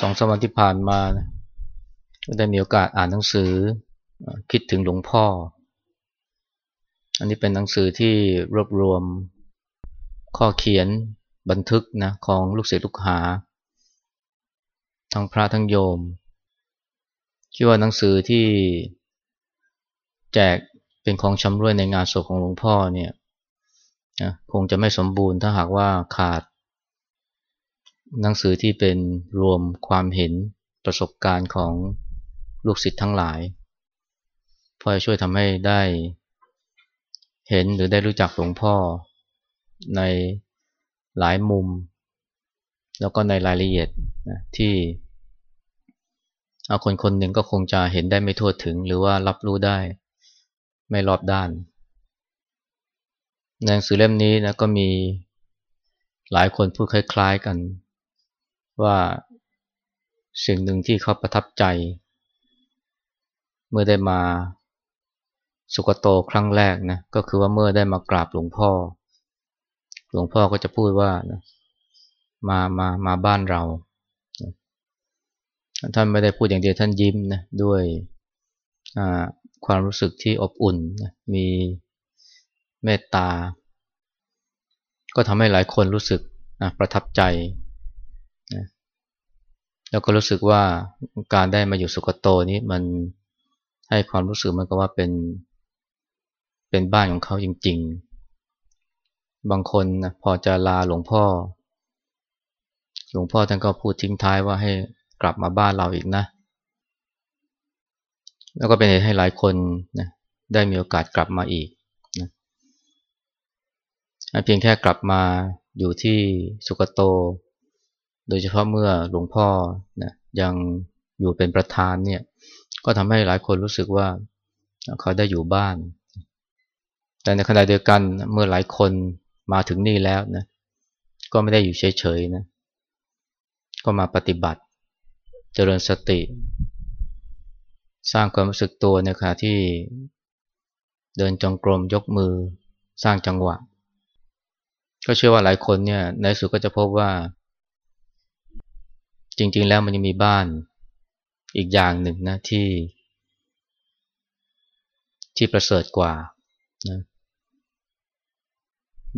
สองสมวันที่ผ่านมานะได้มีโอกาสอ่านหนังสือคิดถึงหลวงพ่อ อันนี้เป็นหนังสือที่รวบรวมข้อเขียนบันทึกนะของลูกศิษย์ลูกหา ทั้งพระทั้งโยมคิดว่าหนังสือที่แจกเป็นของชำร่วยในงานศพของหลวงพ่อเนี่ยคงจะไม่สมบูรณ์ถ้าหากว่าขาด หนังสือที่เป็นรวมความเห็นประสบการณ์ของลูกศิษย์ทั้งหลายพอช่วยทำให้ได้เห็นหรือได้รู้จักหลวงพ่อในหลายมุม แล้วก็ในรายละเอียดนะที่คนคนหนึ่งก็คงจะเห็นได้ไม่ทั่วถึง หรือว่ารับรู้ได้ไม่รอบด้านในหนังสือเล่มนี้นะก็มีหลายคนพูดคล้าย ๆกัน ว่าสิ่งหนึ่งที่เขาประทับใจ เมื่อได้มาสุกโตครั้งแรกนะก็คือว่าเมื่อได้มากราบหลวงพ่อ หลวงพ่อก็จะพูดว่านะมามามาบ้านเราท่านไม่ได้พูดอย่างเดียวท่านยิ้มนะด้วยความรู้สึกที่อบอุ่นนะมีเมตตา ก็ทำให้หลายคนรู้สึกประทับใจ แล้วก็รู้สึกว่าการได้มาอยู่สุกโตนี้มันให้ความรู้สึกมันก็ว่าเป็น เป็นบ้านของเขาจริง ๆ บางคนนะพอจะลาหลวงพ่อ หลวงพ่อท่านก็พูดทิ้งท้ายว่าให้กลับมาบ้านเราอีกนะ แล้วก็เป็นเหตุให้หลายคนนะได้มีโอกาสกลับมาอีกนะเพียงแค่กลับมาอยู่ที่สุกโต โดยเฉพาะเมื่อหลวงพ่อนะยังอยู่เป็นประธานเนี่ยก็ทำให้หลายคนรู้สึกว่าเขาได้อยู่บ้าน แต่ในขณะเดียวกันเมื่อหลายคนมาถึงนี่แล้วนะก็ไม่ได้อยู่เฉยๆนะก็มาปฏิบัติ เจริญสติ สร้างความรู้สึกตัวในขณะที่เดินจงกรมยกมือสร้างจังหวะ ก็เชื่อว่าหลายคนเนี่ยในสุดก็จะพบว่า ริง ๆ แล้วมันยังมีบ้านอีกอย่างหนึ่งนะที่ ที่ประเสริฐกว่านะ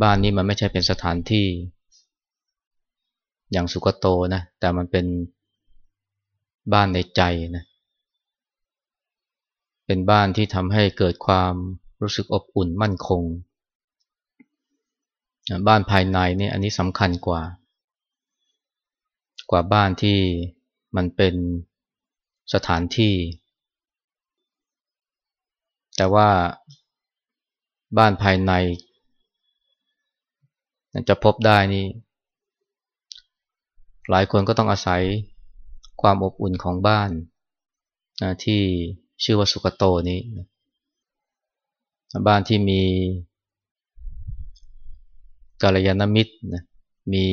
บ้านนี้มันไม่ใช่เป็นสถานที่ อย่างสุกโตนะ แต่มันเป็นบ้านในใจนะ เป็นบ้านที่ทำให้เกิดความรู้สึกอบอุ่นมั่นคง บ้านภายในนี่อันนี้สำคัญกว่า กว่าบ้านที่มันเป็นสถานที่ แต่ว่าบ้านภายในจะพบได้นี่หลายคนก็ต้องอาศัยความอบอุ่นของบ้านที่ชื่อว่าสุกโตนี้บ้านที่มีกาลยานมิตรนะมี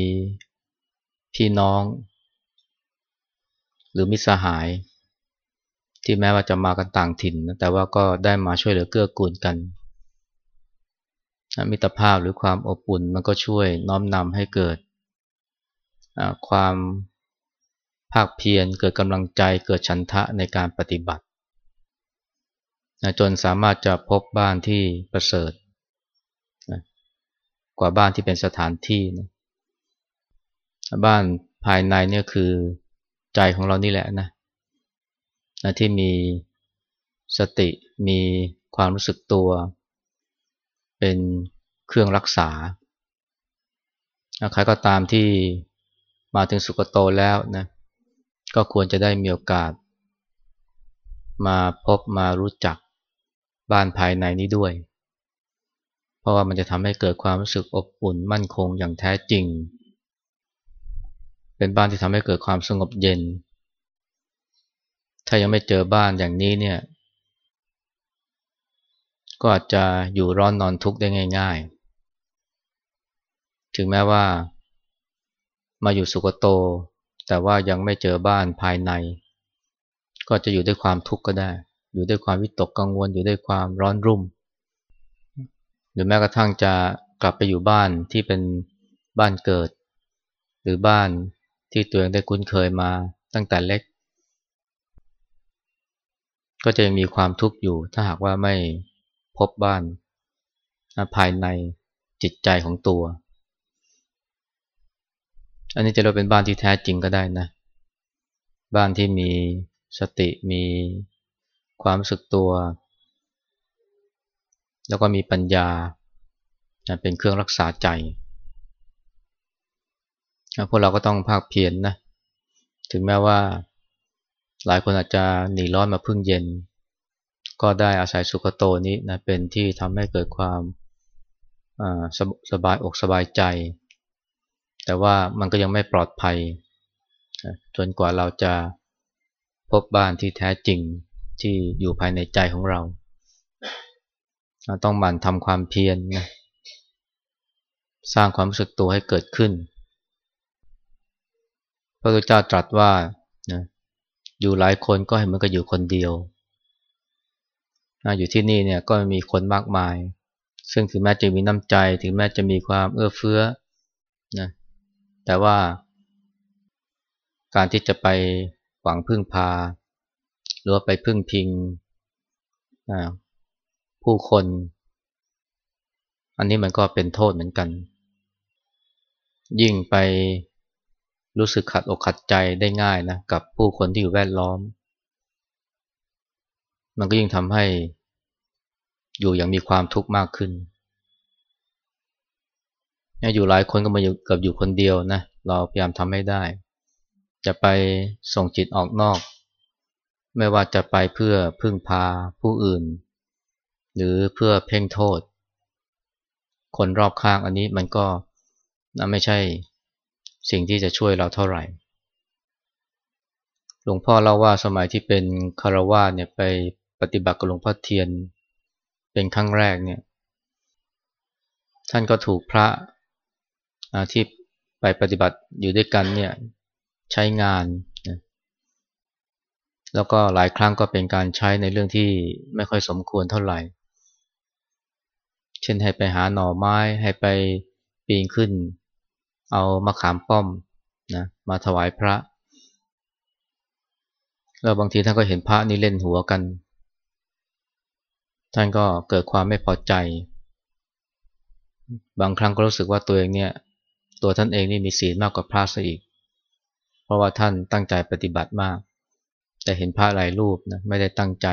พี่น้อง หรือมิตรสหาย ที่แม้ว่าจะมากันต่างถิ่นแต่ว่าก็ได้มาช่วยเหลือเกื้อกูลกัน มิตรภาพหรือความอบอุ่นมันก็ช่วยน้อมนำให้เกิดความภาคเพียรเกิดกำลังใจเกิดฉันทะในการปฏิบัติจนสามารถจะพบบ้านที่ประเสริฐกว่าบ้านที่เป็นสถานที่นะ บ้านภายในเนี่ยคือใจของเรานี่แหละนะนะที่มีสติมีความรู้สึกตัว เป็นเครื่องรักษาใครก็ตามที่มาถึงสุกโตแล้วนะก็ควรจะได้มีโอกาส มาพบมารู้จักบ้านภายในนี้ด้วย เพราะว่ามันจะทำให้เกิดความรู้สึกอบอุ่นมั่นคงอย่างแท้จริง เป็นบ้านที่ทำให้เกิดความสงบเย็น ถ้ายังไม่เจอบ้านอย่างนี้เนี่ย ก็อาจจะอยู่ร้อนนอนทุกข์ได้ง่าย ๆ ถึงแม้ว่า มาอยู่สุกโต แต่ว่ายังไม่เจอบ้านภายใน ก็จะอยู่ด้วยความทุกข์ก็ได้ อยู่ด้วยความวิตกกังวล อยู่ด้วยความร้อนรุ่ม หรือแม้กระทั่งจะกลับไปอยู่บ้านที่เป็นบ้านเกิด หรือบ้าน ที่ตัวเองได้คุ้นเคยมาตั้งแต่เล็ก ก็จะยังมีความทุกข์อยู่ ถ้าหากว่าไม่พบบ้านภายในจิตใจของตัว อันนี้จะเราเป็นบ้านที่แท้จริงก็ได้นะ บ้านที่มีสติมีความสึกตัว แล้วก็มีปัญญาเป็นเครื่องรักษาใจ พวกเราก็ต้องภาคเพียรนนะ ถึงแม้ว่าหลายคนอาจจะหนีร้อนมาพึ่งเย็น ก็ได้อาศัยสุขโตนี้นะเป็นที่ทำให้เกิดความสสบายอกสบายใจ แต่ว่ามันก็ยังไม่ปลอดภัย จนกว่าเราจะพบบ้านที่แท้จริงที่อยู่ภายในใจของเรา ต้องหมั่นทำความเพียรนะสร้างความรู้สึกตัวให้เกิดขึ้น พระพุทธเจ้าตรัสว่านะอยู่หลายคนก็เห็นมันก็อยู่คนเดียวนะอยู่ที่นี่เนี่ยก็มีคนมากมาย ซึ่งถึงแม้จะมีน้ำใจ ถึงแม้จะมีความเอื้อเฟื้อนะแต่ว่า การที่จะไปหวังพึ่งพา หรือว่าไปพึ่งพิงผู้คน อันนี้มันก็เป็นโทษเหมือนกัน ยิ่งไป รู้สึกขัดอกขัดใจได้ง่ายนะกับผู้คนที่อยู่แวดล้อม มันก็ยิ่งทำให้อยู่อย่างมีความทุกข์มากขึ้นอยู่หลายคนก็มาอยู่กับอยู่คนเดียวนะเราพยายามทำให้ได้ จะไปส่งจิตออกนอก ไม่ว่าจะไปเพื่อพึ่งพาผู้อื่น หรือเพื่อเพ่งโทษ คนรอบข้างอันนี้มันก็ไม่ใช่ สิ่งที่จะช่วยเราเท่าไหร่ หลวงพ่อเล่าว่าสมัยที่เป็นคารวาสเนี่ยไปปฏิบัติกับหลวงพ่อเทียน เป็นครั้งแรกเนี่ย ท่านก็ถูกพระอาที่ไปปฏิบัติอยู่ด้วยกันเนี่ยใช้งานนะแล้วก็หลายครั้งก็เป็นการใช้ในเรื่องที่ไม่ค่อยสมควรเท่าไหร่ เช่นให้ไปหาหน่อไม้ให้ไปปีนขึ้น เอามะขามป้อมนะมาถวายพระ แล้วบางทีท่านก็เห็นพระนี่เล่นหัวกัน ท่านก็เกิดความไม่พอใจ บางครั้งก็รู้สึกว่าตัวเองเนี่ยตัวท่านเองนี่มีศีลมากกว่าพระซะอีก เพราะว่าท่านตั้งใจปฏิบัติมาก แต่เห็นพระหลายรูปนะไม่ได้ตั้งใจ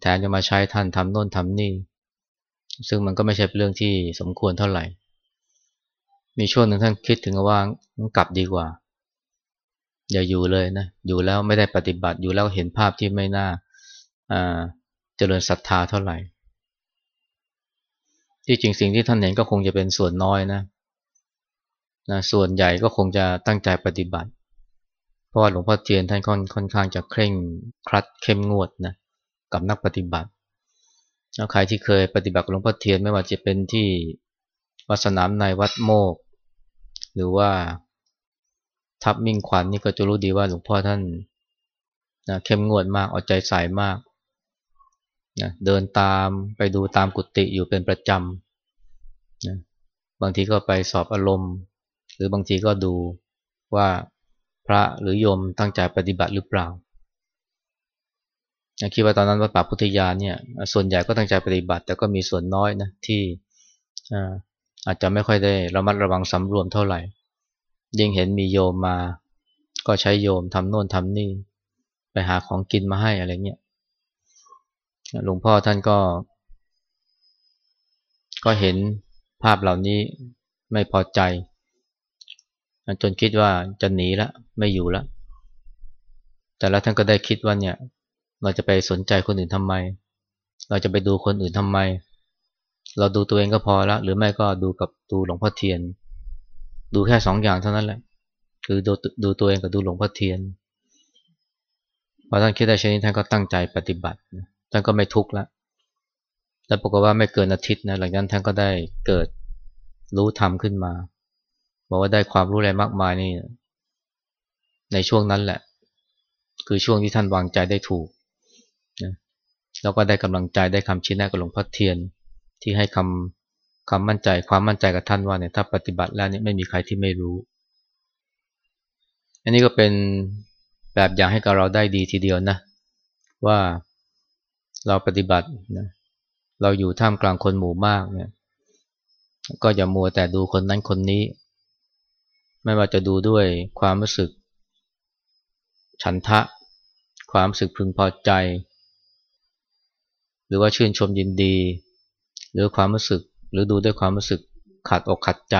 แทนจะมาใช้ท่านทำโน่นทำนี่ ซึ่งมันก็ไม่ใช่เเรื่องที่สมควรเท่าไหร่ มีช่วงหนึ่งท่านคิดถึงว่ากลับดีกว่า อย่าอยู่เลยนะ อยู่แล้วไม่ได้ปฏิบัติอยู่แล้วเห็นภาพที่ไม่น่าเจริญศรัทธาเท่าไหร่ ที่จริงสิ่งที่ท่านเห็นก็คงจะเป็นส่วนน้อยนะนะส่วนใหญ่ก็คงจะตั้งใจปฏิบัติ เพราะว่าหลวงพ่อเทียนท่านค่อนข้างจะเคร่งครัดเข้มงวดนะกับนักปฏิบัติแล้วใครที่เคยปฏิบัติหลวงพ่อเทียนไม่ว่าจะเป็นที่วัดสนามในวัดโมก หรือว่าทับมิ่งขวัญนนี่ก็จะรู้ดีว่าหลวงพ่อท่านนะเข้มงวดมากเอาใจใส่มากนะเดินตามไปดูตามกุฏิอยู่เป็นประจำนะบางทีก็ไปสอบอารมณ์ หรือบางทีก็ดูว่าพระหรือโยมตั้งใจปฏิบัติหรือเปล่าคิดว่าตอนนั้นวัดป่าพุทธยาเนี่ยส่วนใหญ่ก็ตั้งใจปฏิบัติ แต่ก็มีส่วนน้อยนะที่ อาจจะไม่ค่อยได้ระมัดระวังสำรวมเท่าไหร่ ยิ่งเห็นมีโยมมา ก็ใช้โยมทำโน่นทำนี่ ไปหาของกินมาให้อะไรเงี้ยหลวงพ่อท่านก็ ก็เห็นภาพเหล่านี้ไม่พอใจ จนคิดว่าจะหนีละไม่อยู่ละแต่แล้วท่านก็ได้คิดว่าเนี่ย เราจะไปสนใจคนอื่นทำไม เราจะไปดูคนอื่นทำไม เราดูตัวเองก็พอละหรือไม่ก็ดูกับดูหลวงพ่อเทียน ดูแค่สองอย่างเท่านั้นแหละ คือดูดูตัวเองกับดูหลวงพ่อเทียนพอท่านคิดได้เช่นนี้ท่านก็ตั้งใจปฏิบัติท่านก็ไม่ทุกข์ละแล้วปรากฏว่าไม่เกินอาทิตย์นะหลังนั้นท่านก็ได้เกิดรู้ธรรมขึ้นมาบอกว่าได้ความรู้อะไรมากมายนี่ ในช่วงนั้นแหละ คือช่วงที่ท่านวางใจได้ถูกนะแล้วก็ได้กำลังใจได้คำชี้แนะกับหลวงพ่อเทียน ที่ให้คำคำมั่นใจความมั่นใจกับท่านว่าเนี่ยถ้าปฏิบัติแล้วเนี่ยไม่มีใครที่ไม่รู้ อันนี้ก็เป็นแบบอย่างให้กับเราได้ดีทีเดียวนะว่าเราปฏิบัตินะเราอยู่ท่ามกลางคนหมู่มากเนี่ยก็อย่ามัวแต่ดูคนนั้นคนนี้ ไม่ว่าจะดูด้วยความรู้สึก ฉันทะ ความรู้สึกพึงพอใจ หรือว่าชื่นชมยินดี หรือความรู้สึกหรือดูด้วยความรู้สึกขัดอกขัดใจ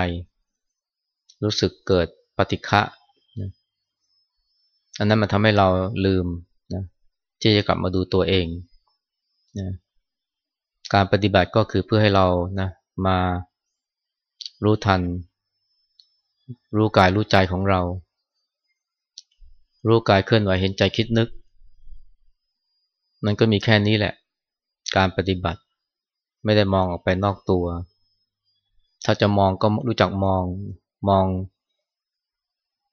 รู้สึกเกิดปฏิฆะนะอันนั้นมันทำให้เราลืมนะที่จะกลับมาดูตัวเองนะการปฏิบัติก็คือเพื่อให้เรานะมารู้ทัน รู้กายรู้ใจของเรา รู้กายเคลื่อนไหวเห็นใจคิดนึก มันก็มีแค่นี้แหละ การปฏิบัติ ไม่ได้มองออกไปนอกตัว ถ้าจะมองก็รู้จักมองมอง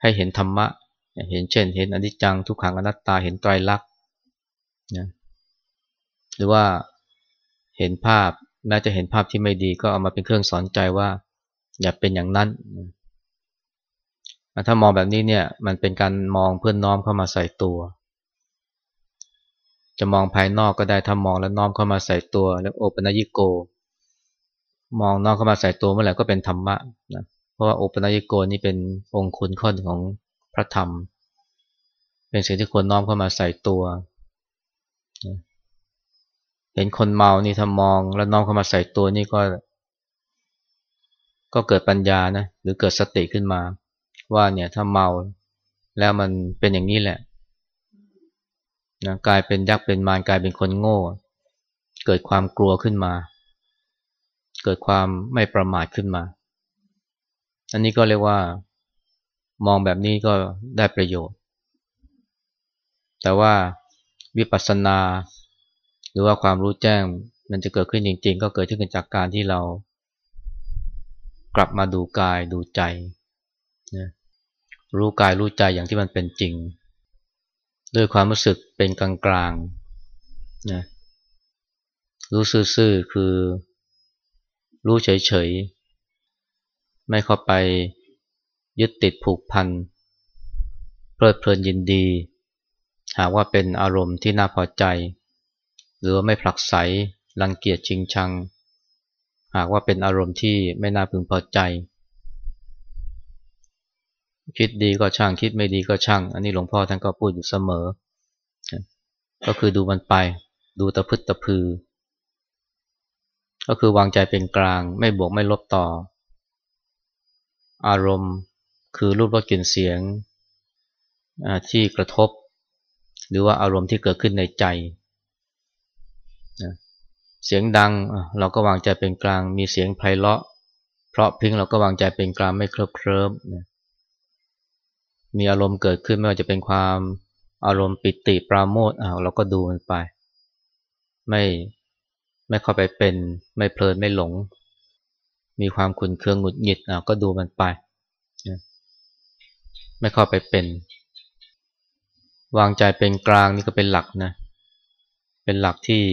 ให้เห็นธรรมะ เห็นเช่น เห็นอนิจจังทุกขังอนัตตาเห็นไตรลักษณ์นะหรือว่าเห็นภาพแม้จะเห็นภาพที่ไม่ดีก็เอามาเป็นเครื่องสอนใจว่า อย่าเป็นอย่างนั้นถ้ามองแบบนี้เนี่ยมันเป็นการมองเพื่อนน้อมเข้ามาใส่ตัว จะมองภายนอกก็ได้ถ้ามองแล้วน้อมเข้ามาใส่ตัวแล้วโอปนยิโก มองน้อมเข้ามาใส่ตัวเมื่อไหร่ก็เป็นธรรมะนะเพราะว่าโอปนยิโกนี่เป็นองค์คุณข้อหนึ่งของพระธรรม เป็นสิ่งที่ควรน้อมเข้ามาใส่ตัวเห็นคนเมานี่ถ้ามองแล้วน้องเข้ามาใส่ตัวนี่ก็ ก็เกิดปัญญานะหรือเกิดสติขึ้นมา ว่าเนี่ยถ้าเมาแล้วมันเป็นอย่างนี้แหละ นะกลายเป็นยักษ์เป็นมารกลายเป็นคนโง่ เกิดความกลัวขึ้นมา เกิดความไม่ประมาทขึ้นมา อันนี้ก็เรียกว่ามองแบบนี้ก็ได้ประโยชน์ แต่ว่าวิปัสสนา หรือว่าความรู้แจ้งมันจะเกิดขึ้นจริง ๆ ก็เกิดขึ้นจากการที่เรา กลับมาดูกายดูใจนะรู้กายรู้ใจอย่างที่มันเป็นจริง ด้วยความรู้สึกเป็นกลางๆนะรู้ซื่อๆ คือรู้เฉยๆ ไม่เข้าไปยึดติดผูกพันเพลิดเพลินยินดี หากว่าเป็นอารมณ์ที่น่าพอใจ หรือว่าไม่ผลักไสรังเกียจชิงชัง หากว่าเป็นอารมณ์ที่ไม่น่าพึงพอใจ คิดดีก็ช่างคิดไม่ดีก็ช่าง อันนี้หลวงพ่อท่านก็พูดอยู่เสมอ ก็คือดูมันไป ดูตะพึดตะพือ ก็คือวางใจเป็นกลาง ไม่บวกไม่ลบต่อ อารมณ์คือรูปรสกลิ่นเสียงที่กระทบ หรือว่าอารมณ์ที่เกิดขึ้นในใจ เสียงดังเราก็วางใจเป็นกลาง มีเสียงไพเราะ เพราะพิงเราก็วางใจเป็นกลางไม่เคลิบเคลิ้ม มีอารมณ์เกิดขึ้นไม่ว่าจะเป็นความอารมณ์ปิติปราโมทเราก็ดูมันไป ไม่ไม่เข้าไปเป็น ไม่เพลินไม่หลง มีความขุนเคืองหงุดหงิดก็ดูมันไป ไม่เข้าไปเป็น วางใจเป็นกลางนี่ก็เป็นหลักนะ เป็นหลักที่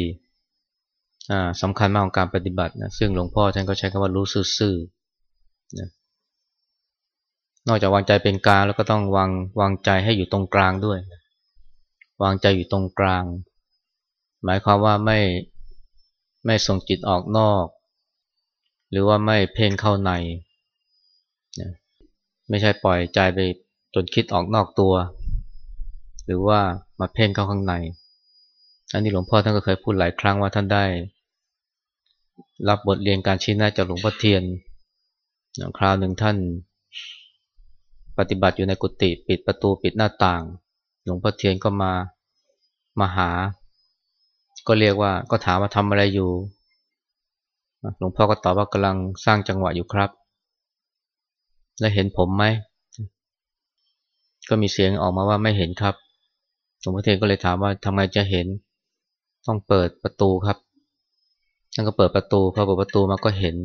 สำคัญมากของการปฏิบัตินะซึ่งหลวงพ่อท่านก็ใช้คำว่ารู้ซื่อๆนะ นอกจากวางใจเป็นกลางแล้วก็ต้องวางวางใจให้อยู่ตรงกลางด้วย วางใจอยู่ตรงกลาง หมายความว่าไม่ไม่ส่งจิตออกนอก หรือว่าไม่เพ่งเข้าใน ไม่ใช่ปล่อยใจไปจนคิดออกนอกตัว หรือว่ามาเพ่งเข้าข้างใน อันนี้หลวงพ่อท่านก็เคยพูดหลายครั้งว่าท่านได้ รับบทเรียนการชี้หน้าจากหลวงพ่อเทียนคราวหนึ่งท่าน ปฏิบัติอยู่ในกุฏิปิดประตูปิดหน้าต่าง หลวงพ่อเทียนก็มามาหา ก็เรียกว่าก็ถามว่าทำอะไรอยู่ หลวงพ่อก็ตอบว่ากำลังสร้างจังหวะอยู่ครับ และเห็นผมไหม ก็มีเสียงออกมาว่าไม่เห็นครับ หลวงพ่อเทียนก็เลยถามว่าทำไมจะเห็น ต้องเปิดประตูครับท่านก็เปิดประตูพอเปิดประตูมาก็เห็น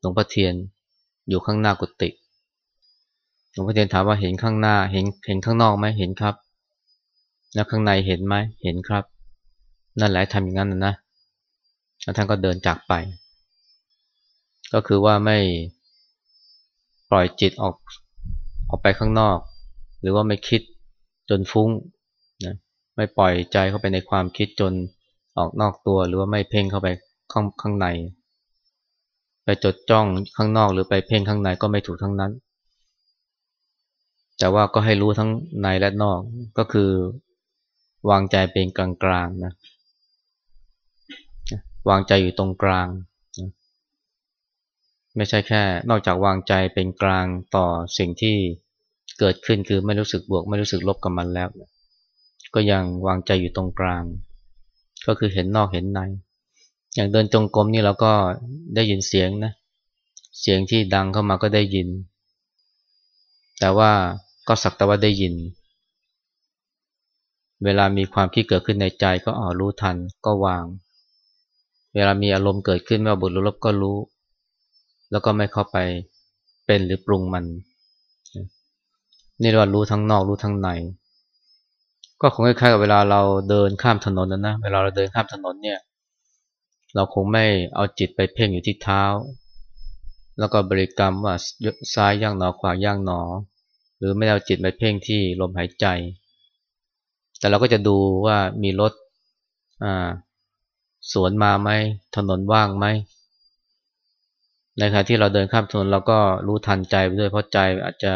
หลวงพ่อเทียนอยู่ข้างหน้ากุฏิ ลวงพ่อเทียนถามว่าเห็นข้างหน้า เห็นเห็นข้างนอกไหมเห็นครับ แล้วข้างในเห็นไหมเห็นครับ นั่นแหละทำอย่างนั้นนะแล้วท่านก็เดินจากไป ก็คือว่าไม่ปล่อยจิตออกออกไปข้างนอก หรือว่าไม่คิดจนฟุ้งนะไม่ปล่อยใจเข้าไปในความคิดจนออกนอกตัว หรือว่าไม่เพ่งเข้าไปข้างข้างใน ไปจดจ้องข้างนอกหรือไปเพ่งข้างในก็ไม่ถูกทั้งนั้น แต่ว่าก็ให้รู้ทั้งในและนอกก็คือวางใจเป็นกลางๆนะวางใจอยู่ตรงกลาง ไม่ใช่แค่ นอกจากวางใจเป็นกลางต่อสิ่งที่เกิดขึ้นคือไม่รู้สึกบวก ไม่รู้สึกลบกับมันแล้ว ก็ยังวางใจอยู่ตรงกลาง ก็คือเห็นนอกเห็นใน อย่างเดินจงกรมนี่เราก็ได้ยินเสียงนะ เสียงที่ดังเข้ามาก็ได้ยิน แต่ว่า ก็สักแต่ว่าได้ยิน เวลามีความคิดเกิดขึ้นในใจก็อ๋อรู้ทันก็วาง เวลามีอารมณ์เกิดขึ้นไม่ว่าบุญหรือลบก็รู้ แล้วก็ไม่เข้าไปเป็นหรือปรุงมัน นี่เรารู้ทั้งนอกรู้ทั้งใน ก็คงคล้ายๆกับเวลาเราเดินข้ามถนนนะนะ เวลาเราเดินข้ามถนนเนี่ย เราคงไม่เอาจิตไปเพ่งอยู่ที่เท้า แล้วก็บริกรรมว่าซ้ายย่างหนอขวาย่างหนอ หรือไม่เอาจิตไปเพ่งที่ลมหายใจ แต่เราก็จะดูว่ามีรถสวนมาไหมถนนว่างไหมในขณะที่เราเดินข้ามถนนเราก็รู้ทันใจไปด้วยเพราะใจอาจจะ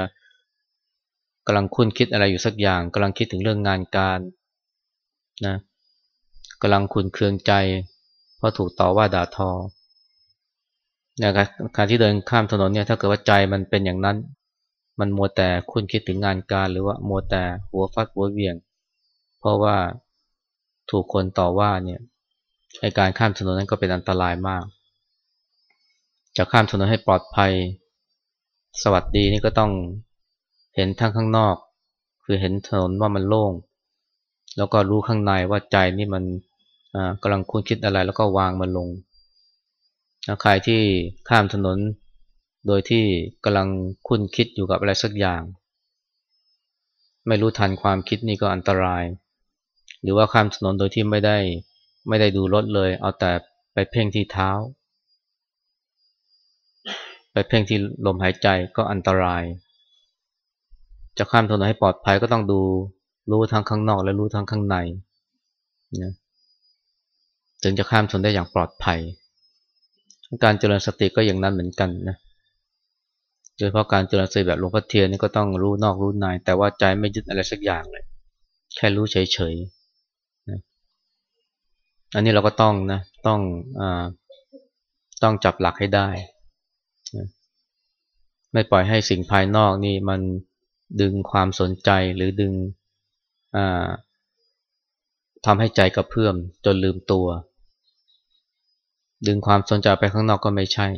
กำลังคุ้นคิดอะไรอยู่สักอย่างกำลังคิดถึงเรื่องงานการนะกำลังคุนเคืองใจเพราะถูกต่อว่าด่าทอเนี่ยการที่เดินข้ามถนนเนี่ยถ้าเกิดว่าใจมันเป็นอย่างนั้น มันมัวแต่คุ้นคิดถึงงานการหรือว่ามัวแต่หัวฟัดหัวเวียง เพราะว่าถูกคนต่อว่าเนี่ยในการข้ามถนนนั้นก็เป็นอันตรายมาก จะข้ามถนนให้ปลอดภัย สวัสดีนี่ก็ต้องเห็นทั้งข้างนอก คือเห็นถนนว่ามันโล่ง แล้วก็รู้ข้างในว่าใจนี่มันกำลังคุ้นคิดอะไรแล้วก็วางมันลงใครที่ข้ามถนน โดยที่กำลังคุ้นคิดอยู่กับอะไรสักอย่าง ไม่รู้ทันความคิดนี่ก็อันตราย หรือว่าข้ามถนนโดยที่ไม่ได้ไม่ได้ดูรถเลย เอาแต่ไปเพ่งที่เท้า ไปเพ่งที่ลมหายใจก็อันตราย จะข้ามถนนให้ปลอดภัยก็ต้องดูรู้ทั้งข้างนอกและรู้ทั้งข้างในนะถึงจะข้ามถนนได้อย่างปลอดภัย การเจริญสติก็อย่างนั้นเหมือนกันนะโดยเฉพาะการเจริญสติแบบหลวงพ่อเทียนนี่ก็ต้องรู้นอกรู้ในแต่ว่าใจไม่ยึดอะไรสักอย่างเลย แค่รู้เฉยๆนะอันนี้เราก็ต้องนะต้องอต้องจับหลักให้ได้นะไม่ปล่อยให้สิ่งภายนอกนี่มันดึงความสนใจหรือดึงทำให้ใจกระเพื่อมจนลืมตัว ดึงความสนใจไปข้างนอกก็ไม่ใช่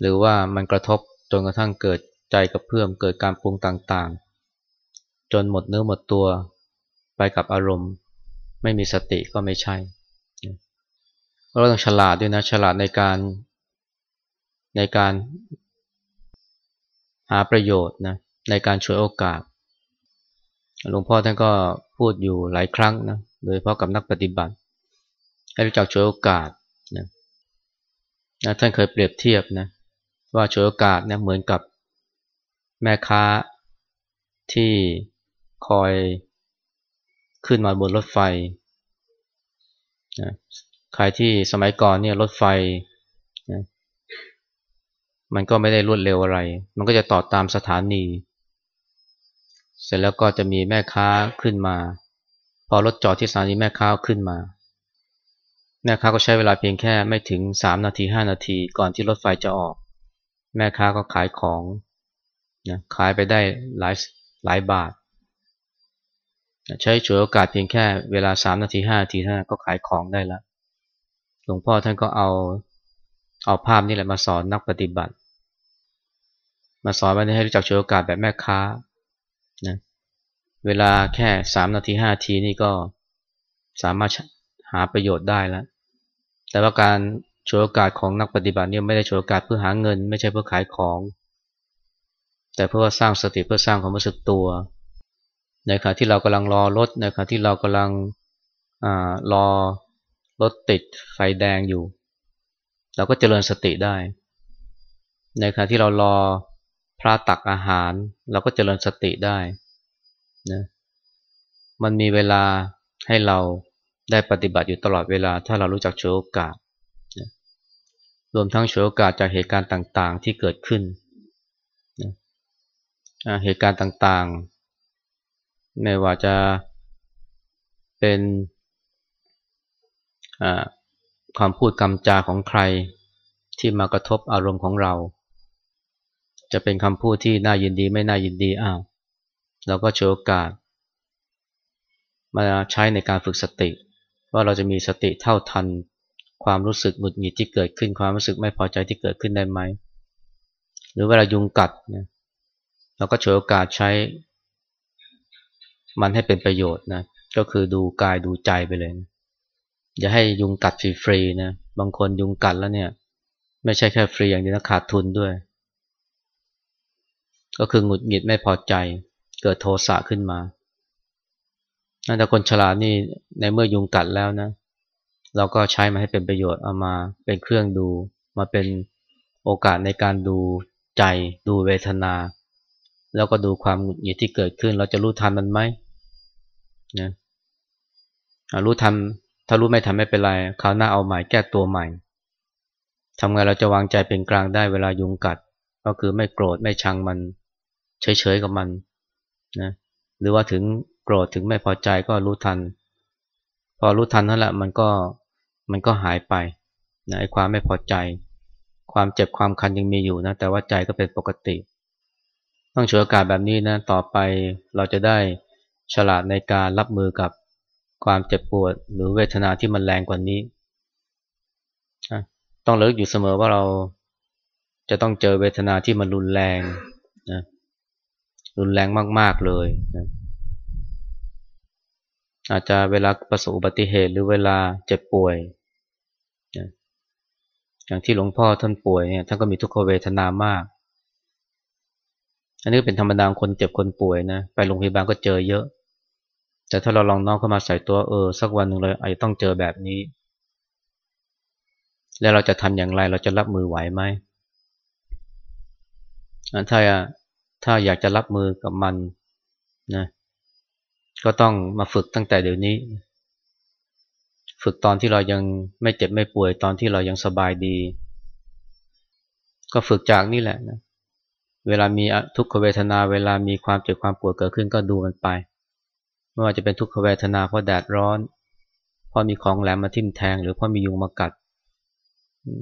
หรือว่ามันกระทบ จนกระทั่งเกิดใจกระเพื่อมเกิดการปรุงต่างๆ จนหมดเนื้อหมดตัวไปกับอารมณ์ ไม่มีสติก็ไม่ใช่เราต้องฉลาดด้วยนะฉลาดในการในการหาประโยชน์นะในการช่วยโอกาส หลวงพ่อท่านก็พูดอยู่หลายครั้งนะโดยเฉพาะกับนักปฏิบัติ ให้รู้จักช่วยโอกาสนะนะท่านเคยเปรียบเทียบนะ ว่าช่วยโอกาสเนี่ยเหมือนกับแม่ค้าที่คอยขึ้นมาบนรถไฟนะใครที่สมัยก่อนเนี่ยรถไฟนะมันก็ไม่ได้รวดเร็วอะไร มันก็จะต่อตามสถานี เสร็จแล้วก็จะมีแม่ค้าขึ้นมา พอรถจอดที่สถานีแม่ค้าขึ้นมา แม่ค้าก็ใช้เวลาเพียงแค่ไม่ถึงสามนาทีห้านาทีก่อนที่รถไฟจะออก แม่ค้าก็ขายของนะขายไปได้หลายหลายบาท ใช้ฉวยโอกาสเพียงแค่เวลาสามนาทีห้านาทีเท่านั้นก็ขายของได้แล้วหลวงพ่อท่านก็เอาเอาภาพนี่แหละมาสอนนักปฏิบัติ มาสอนว่าให้รู้จักฉวยโอกาสแบบแม่ค้านะเวลาแค่สามนาทีห้าทีนี่ก็สามารถหาประโยชน์ได้แล้ว แต่ว่าการ ฉวยโอกาสของนักปฏิบัติเนี่ยไม่ได้ฉวยโอกาสเพื่อหาเงิน ไม่ใช่เพื่อขายของ แต่เพื่อสร้างสติเพื่อสร้างความรู้สึกตัว ในขณะที่เรากำลังรอรถในขณะที่เรากำลังอรอรถติดไฟแดงอยู่ เราก็เจริญสติได้ ในขณะที่เรารอพระตักอาหาร เราก็เจริญสติได้นะมันมีเวลาให้เราได้ปฏิบัติอยู่ตลอดเวลา ถ้าเรารู้จักโชว์โอกาส รวมทั้งโชว์โอกาสจากเหตุการณ์ต่างๆ ที่เกิดขึ้นเหตุการณ์ต่างๆ ไม่ว่าจะเป็นความพูดคำจาของใครที่มากระทบอารมณ์ของเรา จะเป็นคำพูดที่น่ายินดีไม่น่ายินดีอ้าวเราก็โชว์โอกาส มาใช้ในการฝึกสติ ว่าเราจะมีสติเท่าทัน ความรู้สึกหงุดหงิดที่เกิดขึ้น ความรู้สึกไม่พอใจที่เกิดขึ้นได้ไหม หรือเวลายุงกัดนะเราก็ฉวยโอกาสใช้ มันให้เป็นประโยชน์นะก็คือดูกายดูใจไปเลยนะอย่าให้ยุงกัดฟรีๆนะบางคนยุงกัดแล้วเนี่ย ไม่ใช่แค่ฟรีอย่างเดียวนะขาดทุนด้วย ก็คือหงุดหงิดไม่พอใจ เกิดโทสะขึ้นมาแต่คนฉลาดนี่ในเมื่อยุงกัดแล้วนะ เราก็ใช้มาให้เป็นประโยชน์เอามาเป็นเครื่องดู มาเป็นโอกาสในการดูใจ ดูเวทนา แล้วก็ดูความหงุดหงิดที่เกิดขึ้น เราจะรู้ทันมันไหมนะรู้ทันถ้ารู้ไม่ทันไม่เป็นไรคราวหน้าเอาใหม่แก้ตัวใหม่ทำไงเราจะวางใจเป็นกลางได้เวลายุงกัด ก็คือไม่โกรธไม่ชังมันเฉยๆกับมันนะหรือว่าถึงโกรธถึงไม่พอใจก็รู้ทัน พอรู้ทันนั่นแหละมันก็มันก็หายไปนะไอ้ความไม่พอใจ ความเจ็บความคันยังมีอยู่นะแต่ว่าใจก็เป็นปกติ ต้องฉวยโอกาสแบบนี้นะต่อไปเราจะได้ฉลาดในการรับมือกับความเจ็บปวด หรือเวทนาที่มันแรงกว่านี้ ต้องเลิกอยู่เสมอว่าเราจะต้องเจอเวทนาที่มันรุนแรงนะรุนแรงมากๆเลยนะ อาจจะเวลาประสบอุบัติเหตุหรือเวลาเจ็บป่วย อย่างที่หลวงพ่อท่านป่วยเนี่ยท่านก็มีทุกขเวทนามาก อันนี้เป็นธรรมดาคนเจ็บคนป่วยนะไปโรงพยาบาลก็เจอเยอะ แต่ถ้าเราลองน้องเข้ามาใส่ตัวเออ สักวันหนึ่งเลยไอ้ต้องเจอแบบนี้ แล้วเราจะทำอย่างไรเราจะรับมือไหวไหมถ้าถ้าอยากจะรับมือกับมันนะ ก็ต้องมาฝึกตั้งแต่เดี๋ยวนี้ ฝึกตอนที่เรายังไม่เจ็บไม่ป่วยตอนที่เรายังสบายดี ก็ฝึกจากนี่แหละนะเวลามีทุกขเวทนา เวลามีความเจ็บความปวดเกิดขึ้นก็ดูมันไป ไม่ว่าจะเป็นทุกขเวทนาเพราะแดดร้อนเพราะมีของแหลมมาทิ่มแทง หรือเพราะมียุงมากัด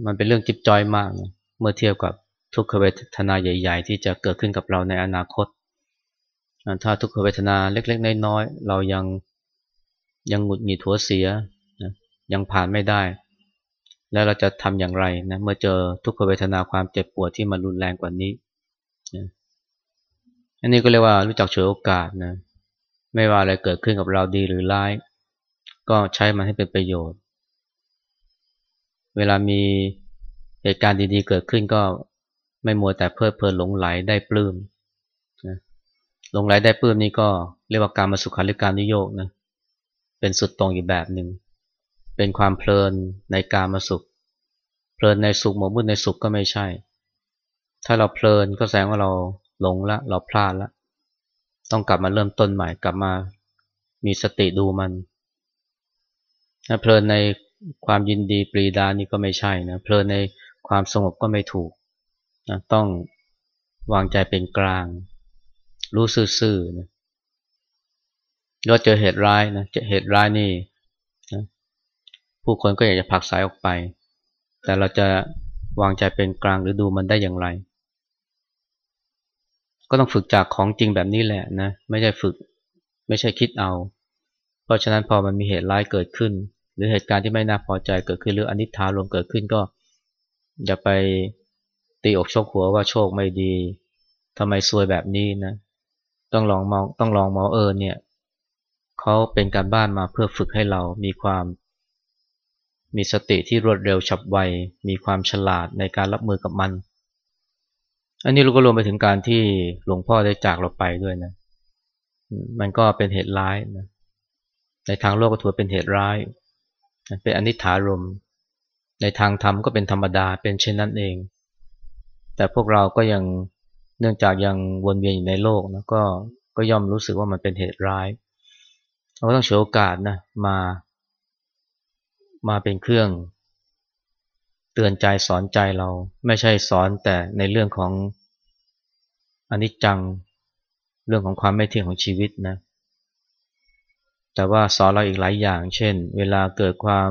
มันเป็นเรื่องจิบจอยมากนะเมื่อเทียบกับทุกขเวทนาใหญ่ ๆ ที่จะเกิดขึ้นกับเราในอนาคต ถ้าทุกขเวทนาเล็กๆน้อยๆเรายังยังหงุดหงิดหัวเสียนะยังผ่านไม่ได้ แล้วเราจะทำอย่างไรนะเมื่อเจอทุกขเวทนาความเจ็บปวดที่มันรุนแรงกว่านี้นะอันนี้ก็เรียกว่ารู้จักเฉยโอกาสนะไม่ว่าอะไรเกิดขึ้นกับเราดีหรือร้าย ก็ใช้มันให้เป็นประโยชน์ เวลามีเหตุการณ์ดีๆเกิดขึ้นก็ไม่มัวแต่เพลิดเพลินหลงไหลได้ปลื้ม ลงไหลได้ปื้มนี่ก็เรียกว่าการมาสุขาริการนิโยกนะเป็นสุดตรงอีกแบบหนึ่งเป็นความเพลินในการมาสุข เพลินในสุขหมกมุ่นในสุขก็ไม่ใช่ ถ้าเราเพลินก็แสดงว่าเราหลงละ เราพลาดละ ต้องกลับมาเริ่มต้นใหม่กลับมามีสติดูมันนะเพลินในความยินดีปรีดานี่ก็ไม่ใช่นะเพลินในความสงบก็ไม่ถูกนะต้องวางใจเป็นกลาง รู้ซื่อๆนะเราเจอเหตุร้ายนะเจอเหตุร้ายนี่นะผู้คนก็อยากจะผลักสายออกไป แต่เราจะวางใจเป็นกลางหรือดูมันได้อย่างไร ก็ต้องฝึกจากของจริงแบบนี้แหละนะ ไม่ใช่ฝึก ไม่ใช่คิดเอา เพราะฉะนั้นพอมันมีเหตุร้ายเกิดขึ้น หรือเหตุการณ์ที่ไม่น่าพอใจเกิดขึ้นหรืออนิจฐาลมเกิดขึ้นก็อย่าไปตีอกชกหัวว่าโชคไม่ดีทำไมซวยแบบนี้นะ ต้องลองมองต้องลองมองเออเนี่ยเขาเป็นการบ้านมาเพื่อฝึกให้เรามีความ มีสติที่รวดเร็วฉับไว มีความฉลาดในการรับมือกับมัน อันนี้เราก็รวมไปถึงการที่หลวงพ่อได้จากเราไปด้วยนะ มันก็เป็นเหตุร้ายนะ ในทางโลกก็ถือเป็นเหตุร้าย เป็นอนิจฐารม ในทางธรรมก็เป็นธรรมดาเป็นเช่นนั้นเอง แต่พวกเราก็ยัง เนื่องจากยังวนเวียนอยู่ในโลกนะก็ก็ย่อมรู้สึกว่ามันเป็นเหตุร้ายเราก็ต้องฉวโอกาสนะมา มาเป็นเครื่อง เตือนใจสอนใจเรา ไม่ใช่สอนแต่ในเรื่องของอนิจจังเรื่องของความไม่เที่ยงของชีวิตนะแต่ว่าสอนเราอีกหลายอย่าง เช่น เวลาเกิดความ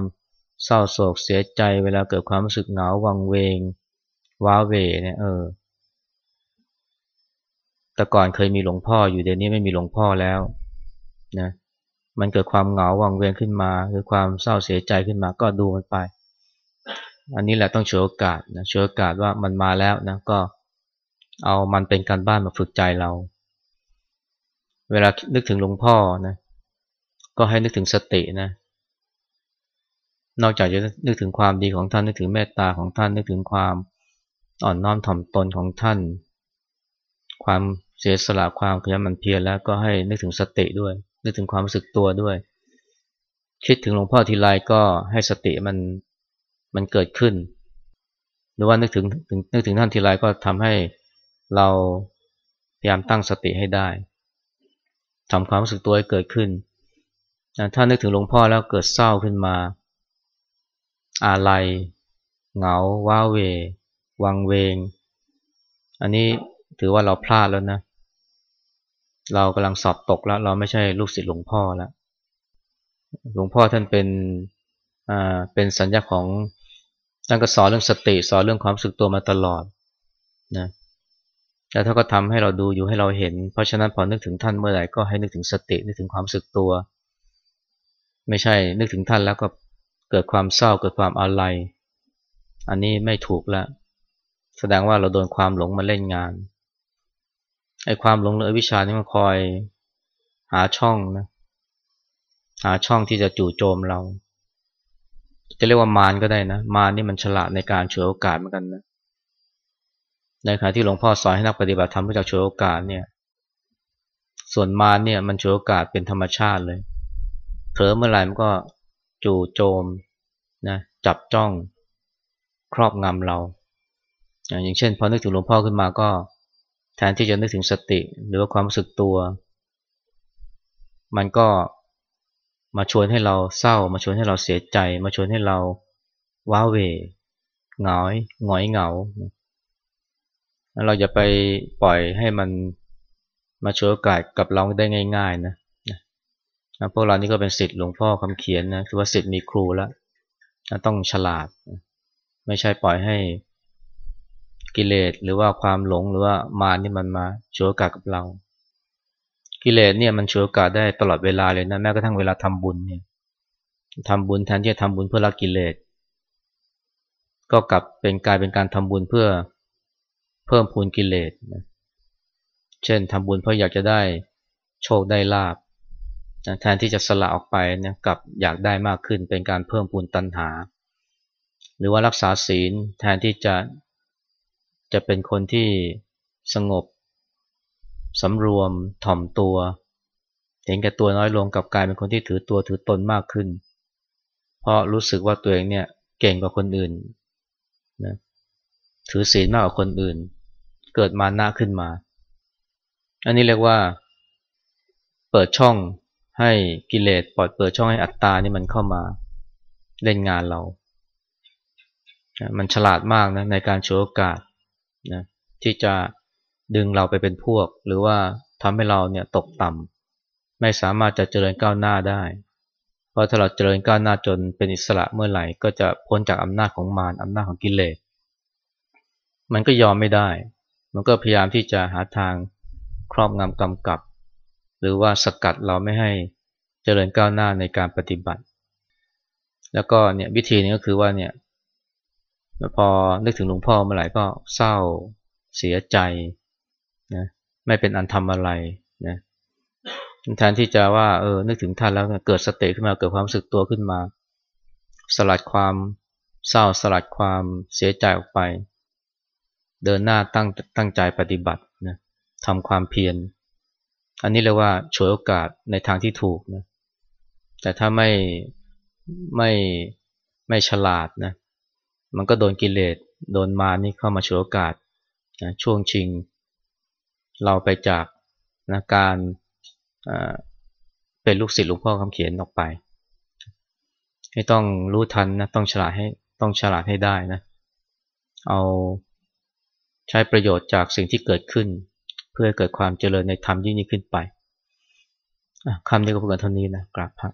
เศร้าโศกเสียใจ เวลาเกิดความรู้สึกเหงาวังเวงว้าเวเนี่ยเออ แต่ก่อนเคยมีหลวงพ่ออยู่เดี๋ยวนี้ไม่มีหลวงพ่อแล้วนะมันเกิดความเหงาวังเวงขึ้นมาหรือความเศร้าเสียใจขึ้นมาก็ดูมันไป อันนี้แหละต้องโชว์โอกาสนะโชว์โอกาสว่ามันมาแล้วนะก็เอามันเป็นการบ้านมาฝึกใจเรา เวลานึกถึงหลวงพ่อนะก็ให้นึกถึงสตินะนอกจากจะนึกถึงความดีของท่านนึกถึงเมตตาของท่านนึกถึงความอ่อนน้อมถ่อมตนของท่าน ความ เสียสละความขยันหมั่นเพียรแล้วก็ให้นึกถึงสติด้วย นึกถึงความรู้สึกตัวด้วย คิดถึงหลวงพ่อทีไรก็ให้สติมันมันเกิดขึ้น หรือว่านึกถึงนึกถึงท่านทีไรก็ทำให้เราพยายามตั้งสติให้ได้ทำความรู้สึกตัวให้เกิดขึ้น ถ้านึกถึงหลวงพ่อแล้วเกิดเศร้าขึ้นมา อาลัย เหงา ว้าเว วังเวง อันนี้ถือว่าเราพลาดแล้วนะ เรากำลังสอบตกแล้ว เราไม่ใช่ลูกศิษย์หลวงพ่อแล้ว หลวงพ่อท่านเป็นอ่าเป็นสัญญาของท่านก็สอนเรื่องสติสอนเรื่องความสึกตัวมาตลอดนะแล้วท่านก็ทำให้เราดูอยู่ให้เราเห็น เพราะฉะนั้นพอนึกถึงท่านเมื่อไหร่ก็ให้นึกถึงสตินึกถึงความสึกตัว ไม่ใช่นึกถึงท่านแล้วก็เกิดความเศร้าเกิดความอาลัยอันนี้ไม่ถูกแล้วแสดงว่าเราโดนความหลงมาเล่นงาน ไอ้ความหลงหรือวิชานี่มันคอยหาช่องนะ หาช่องที่จะจู่โจมเรา จะเรียกว่ามารก็ได้นะ มารนี่มันฉลาดในการฉวยโอกาสเหมือนกันนะ ในขณะที่หลวงพ่อสอนให้นักปฏิบัติธรรมรู้จักฉวยโอกาสเนี่ย ส่วนมารเนี่ยมันฉวยโอกาสเป็นธรรมชาติเลย เผลอเมื่อไหร่มันก็จู่โจมนะจับจ้องครอบงำเรา อย่างเช่นพอนึกถึงหลวงพ่อขึ้นมาก็ แทนที่จะนึกถึงสติหรือว่าความรู้สึกตัว มันก็มาชวนให้เราเศร้า มาชวนให้เราเสียใจ มาชวนให้เราว้าเวหงอยหงอยเหงา เราอย่าไปปล่อยให้มันมาช่วยโอกาสกับเราได้ง่ายๆนะนะพวกเรานี่ก็เป็นสิทธิ์หลวงพ่อคำเขียนนะคือว่าสิทธิ์มีครูแล้วต้องฉลาด ไม่ใช่ปล่อยให้ กิเลสหรือว่าความหลงหรือว่ามานี่มันมาช่วยโอกาสกับเรา กิเลสเนี่ยมันช่วยโอกาสได้ตลอดเวลาเลยนะแม้กระทั่งเวลาทำบุญเนี่ยทำบุญแทนที่จะทำบุญเพื่อละกิเลสก็กลับเป็นกลายเป็นการทำบุญเพื่อเพิ่มพูนกิเลสนะเช่นทำบุญเพราะอยากจะได้โชคได้ลาบนะแทนที่จะสละออกไปเนี่ยกลับอยากได้มากขึ้นเป็นการเพิ่มพูนตัณหา หรือว่ารักษาศีลแทนที่จะ จะเป็นคนที่สงบสำรวมถ่อมตัว เห็นแก่ตัวน้อยลงกับกลายเป็นคนที่ถือตัวถือตนมากขึ้น เพราะรู้สึกว่าตัวเองเนี่ยเก่งกว่าคนอื่นนะถือศีลมากกว่าคนอื่น เกิดมาหน้าขึ้นมา อันนี้เรียกว่า เปิดช่องให้กิเลสปล่อยเปิดช่องให้อัตตานี่มันเข้ามาเล่นงานเรา มันฉลาดมากนะในการโชว์โอกาส นะที่จะดึงเราไปเป็นพวก หรือว่าทำให้เราเนี่ยตกต่ำไม่สามารถจะเจริญก้าวหน้าได้ เพราะถ้าเราเจริญก้าวหน้าจนเป็นอิสระเมื่อไหร่ ก็จะพ้นจากอำนาจของมารอำนาจของกิเลสมันก็ยอมไม่ได้ มันก็พยายามที่จะหาทางครอบงำกำกับ หรือว่าสกัดเราไม่ให้เจริญก้าวหน้าในการปฏิบัติ แล้วก็เนี่ยวิธีนี้ก็คือว่าเนี่ย พอนึกถึงหลวงพ่อเมื่อไหร่ก็เศร้าเสียใจนะไม่เป็นอันทำอะไรนะแทนที่จะว่าเออนึกถึงท่านแล้วเกิดสติขึ้นมาเกิดความสึกตัวขึ้นมา สลัดความเศร้าสลัดความเสียใจออกไป เดินหน้าตั้งตั้งใจปฏิบัตินะทำความเพียรอันนี้เรียกว่าฉวยโอกาสในทางที่ถูกนะแต่ถ้าไม่ไม่ไม่ฉลาดนะ มันก็โดนกิเลสโดนมานี่เข้ามาฉวยโอกาสนะช่วงชิง เราไปจากนะการเป็นลูกศิษย์หลวงพ่อคำเขียนออกไป ให้ต้องรู้ทันนะต้องฉลาดให้ต้องฉลาดให้ได้นะเอาใช้ประโยชน์จากสิ่งที่เกิดขึ้น เพื่อเกิดความเจริญในธรรมยิ่งขึ้นไปคำนี้ก็พูดกันเท่านี้นะกราบพระ